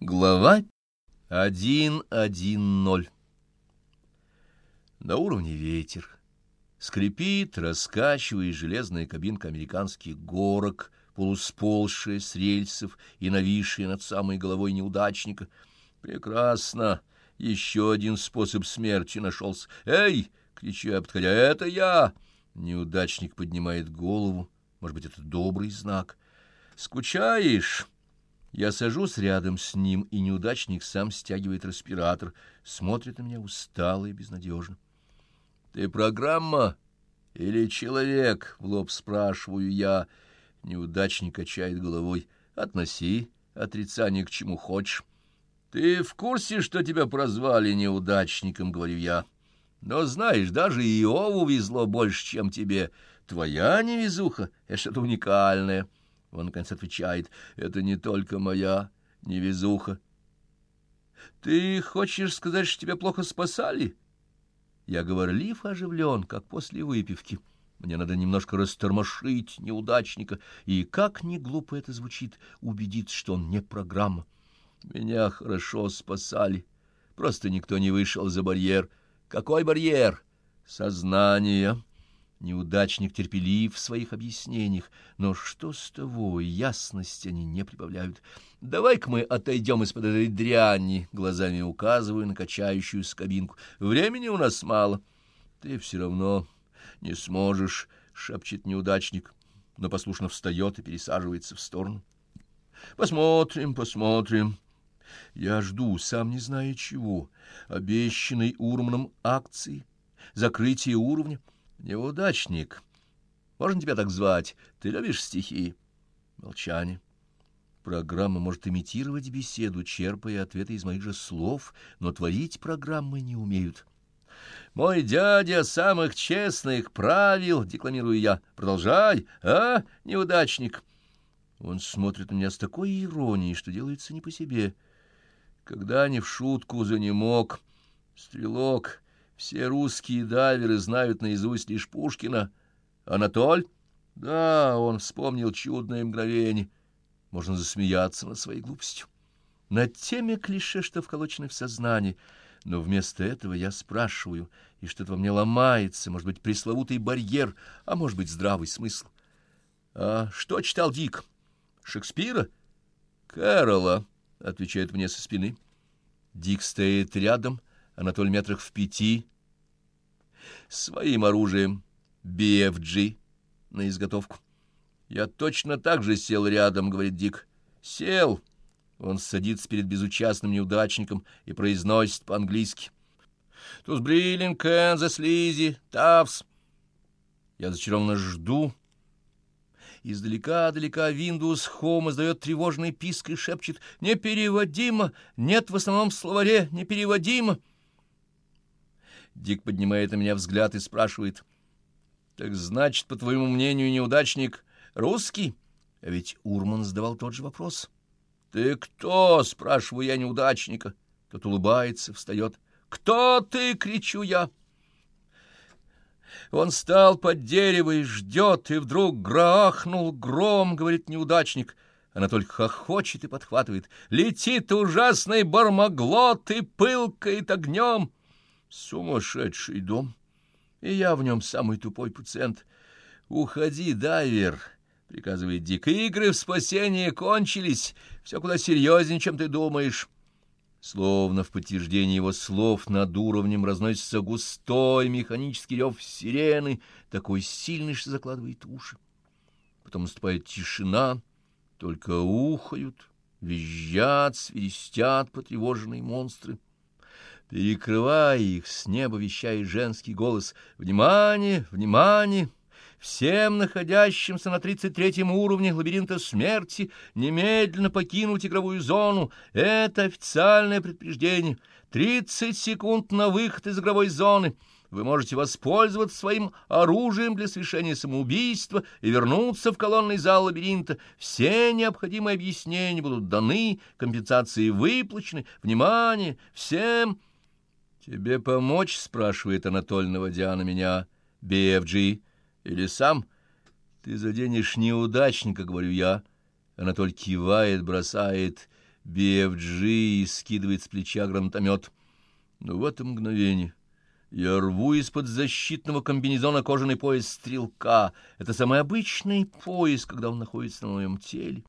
Глава 1.1.0 На уровне ветер. Скрипит, раскачивая железная кабинка американских горок, полусползшая с рельсов и нависшая над самой головой неудачника. Прекрасно! Еще один способ смерти нашелся. «Эй!» — кричу я, подходя. «Это я!» Неудачник поднимает голову. Может быть, это добрый знак. «Скучаешь?» Я сажусь рядом с ним, и неудачник сам стягивает респиратор, смотрит на меня устало и безнадежно. — Ты программа или человек? — в лоб спрашиваю я. Неудачник качает головой. — Относи отрицание к чему хочешь. — Ты в курсе, что тебя прозвали неудачником? — говорю я. — Но знаешь, даже Иову везло больше, чем тебе. Твоя невезуха — это что-то уникальное. — он, наконец, отвечает, это не только моя невезуха. Ты хочешь сказать, что тебя плохо спасали? Я говорлив оживлен, как после выпивки. Мне надо немножко растормошить неудачника, и, как ни глупо это звучит, убедиться, что он не программа. Меня хорошо спасали. Просто никто не вышел за барьер. Какой барьер? Сознание. Неудачник терпелив в своих объяснениях, но что с того, ясности они не прибавляют. Давай-ка мы отойдем из-под этой дряни, глазами указываю на качающуюся кабинку. Времени у нас мало. Ты все равно не сможешь, — шепчет неудачник, но послушно встает и пересаживается в сторону. Посмотрим, посмотрим. Я жду, сам не зная чего, обещанной Урманом акции, закрытие уровня — Неудачник. Можно тебя так звать? Ты любишь стихи? Молчание. Программа может имитировать беседу, черпая ответы из моих же слов, но творить программы не умеют. «Мой дядя самых честных правил», — декламирую я. «Продолжай, а, неудачник?» Он смотрит на меня с такой иронией, что делается не по себе. Когда не в шутку занемог, стрелок все русские дайверы знают наизусть лишь Пушкина. Анатоль? Да, он вспомнил чудное мгновение. Можно засмеяться над своей глупостью. Над теми клише, что вколочены в сознании. Но вместо этого я спрашиваю, и что-то во мне ломается, может быть, пресловутый барьер, а может быть, здравый смысл. А что читал Дик? Шекспира? Кэрола, — отвечает мне со спины. Дик стоит рядом, Анатолий метрах в пяти, своим оружием, BFG, на изготовку. Я точно так же сел рядом, говорит Дик. Сел. Он садится перед безучастным неудачником и произносит по-английски. Туз Бриллинг, Канзас, Лизи, Тавс. Я зачарованно жду. Издалека-далека Windows Home издает тревожный писк и шепчет «Непереводимо! Нет в основном словаре! Непереводимо!» Дик поднимает на меня взгляд и спрашивает. «Так значит, по твоему мнению, неудачник русский?» А ведь Урман задавал тот же вопрос. «Ты кто?» — спрашиваю я неудачника. Тот улыбается, встает. «Кто ты?» — кричу я. Он стал под дерево и ждет, и вдруг грохнул гром, — говорит неудачник. Она только хохочет и подхватывает. Летит ужасный бармаглот и пылкает огнем. Сумасшедший дом, и я в нем самый тупой пациент. Уходи, дайвер, — приказывает Дик. Игры в спасение кончились, все куда серьезнее, чем ты думаешь. Словно в подтверждение его слов над уровнем разносится густой механический рев сирены, такой сильный, что закладывает уши. Потом наступает тишина, только ухают, визжат, свистят потревоженные монстры. Перекрывая их, с неба вещает женский голос «Внимание! Внимание!» Всем находящимся на 33-м уровне лабиринта смерти немедленно покинуть игровую зону. Это официальное предупреждение. 30 секунд на выход из игровой зоны. Вы можете воспользоваться своим оружием для совершения самоубийства и вернуться в колонный зал лабиринта. Все необходимые объяснения будут даны, компенсации выплачены. Внимание! Всем... «Тебе помочь?» — спрашивает Анатоль, наводя на меня. «BFG. Или сам?» «Ты заденешь неудачника», — говорю я. Анатоль кивает, бросает. BFG скидывает с плеча гранатомет. Но в это мгновение я рву из-под защитного комбинезона кожаный пояс стрелка. Это самый обычный пояс, когда он находится на моем теле.